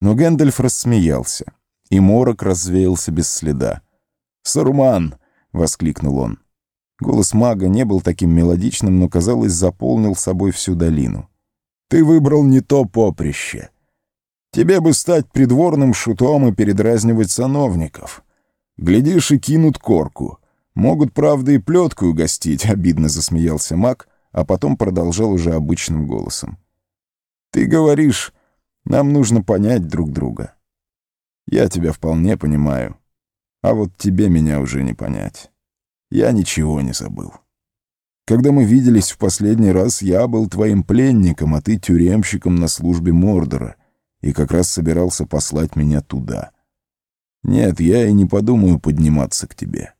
Но Гэндальф рассмеялся, и морок развеялся без следа. «Саруман!» — воскликнул он. Голос мага не был таким мелодичным, но, казалось, заполнил собой всю долину. «Ты выбрал не то поприще. Тебе бы стать придворным шутом и передразнивать сановников. Глядишь, и кинут корку. Могут, правда, и плетку угостить», — обидно засмеялся маг, а потом продолжал уже обычным голосом. «Ты говоришь, нам нужно понять друг друга. Я тебя вполне понимаю, а вот тебе меня уже не понять». Я ничего не забыл. Когда мы виделись в последний раз, я был твоим пленником, а ты тюремщиком на службе Мордора, и как раз собирался послать меня туда. Нет, я и не подумаю подниматься к тебе.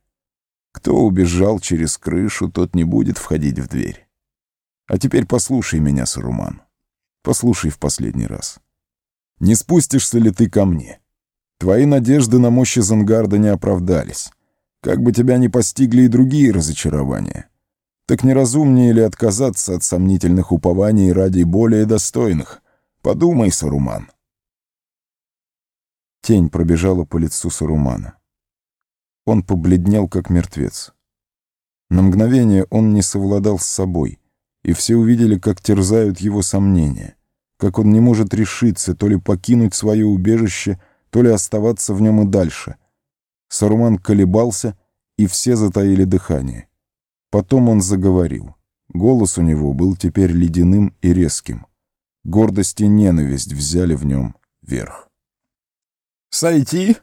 Кто убежал через крышу, тот не будет входить в дверь. А теперь послушай меня, Саруман. Послушай в последний раз. Не спустишься ли ты ко мне? Твои надежды на мощи Зангарда не оправдались. Как бы тебя не постигли и другие разочарования. Так неразумнее ли отказаться от сомнительных упований ради более достойных? Подумай, Саруман. Тень пробежала по лицу Сарумана. Он побледнел, как мертвец. На мгновение он не совладал с собой, и все увидели, как терзают его сомнения, как он не может решиться то ли покинуть свое убежище, то ли оставаться в нем и дальше — Саруман колебался, и все затаили дыхание. Потом он заговорил. Голос у него был теперь ледяным и резким. Гордость и ненависть взяли в нем верх. «Сойти?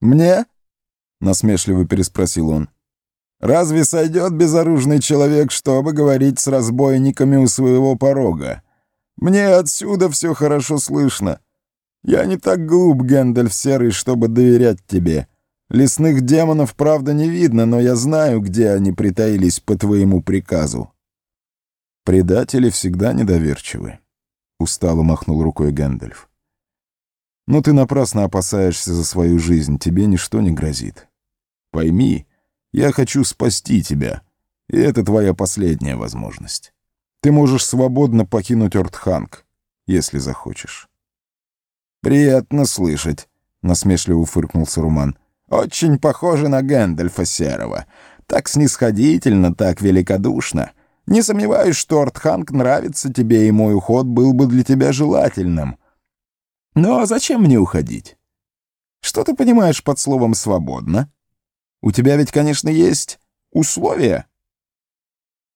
Мне?» — насмешливо переспросил он. «Разве сойдет безоружный человек, чтобы говорить с разбойниками у своего порога? Мне отсюда все хорошо слышно. Я не так глуп, Гэндальф Серый, чтобы доверять тебе. Лесных демонов, правда, не видно, но я знаю, где они притаились по твоему приказу. Предатели всегда недоверчивы. Устало махнул рукой Гэндальф. Но ты напрасно опасаешься за свою жизнь, тебе ничто не грозит. Пойми, я хочу спасти тебя, и это твоя последняя возможность. Ты можешь свободно покинуть Ортханг, если захочешь. «Приятно слышать», — насмешливо фыркнул Саруман. Очень похоже на Гэндальфа Серого. Так снисходительно, так великодушно. Не сомневаюсь, что Ортханг нравится тебе, и мой уход был бы для тебя желательным. Но зачем мне уходить? Что ты понимаешь под словом «свободно»? У тебя ведь, конечно, есть условия.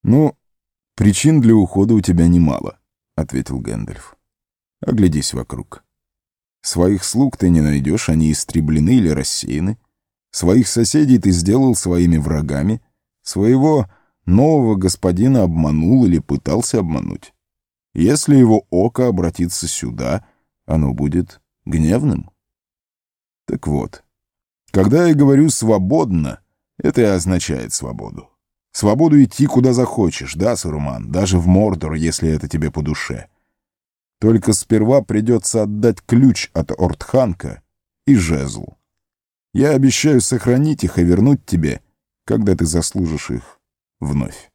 Ну, причин для ухода у тебя немало, — ответил Гэндальф. Оглядись вокруг. Своих слуг ты не найдешь, они истреблены или рассеяны. Своих соседей ты сделал своими врагами, своего нового господина обманул или пытался обмануть. Если его око обратится сюда, оно будет гневным. Так вот, когда я говорю «свободно», это и означает свободу. Свободу идти куда захочешь, да, Саруман, даже в Мордор, если это тебе по душе. Только сперва придется отдать ключ от Ортханка и жезл. Я обещаю сохранить их и вернуть тебе, когда ты заслужишь их вновь.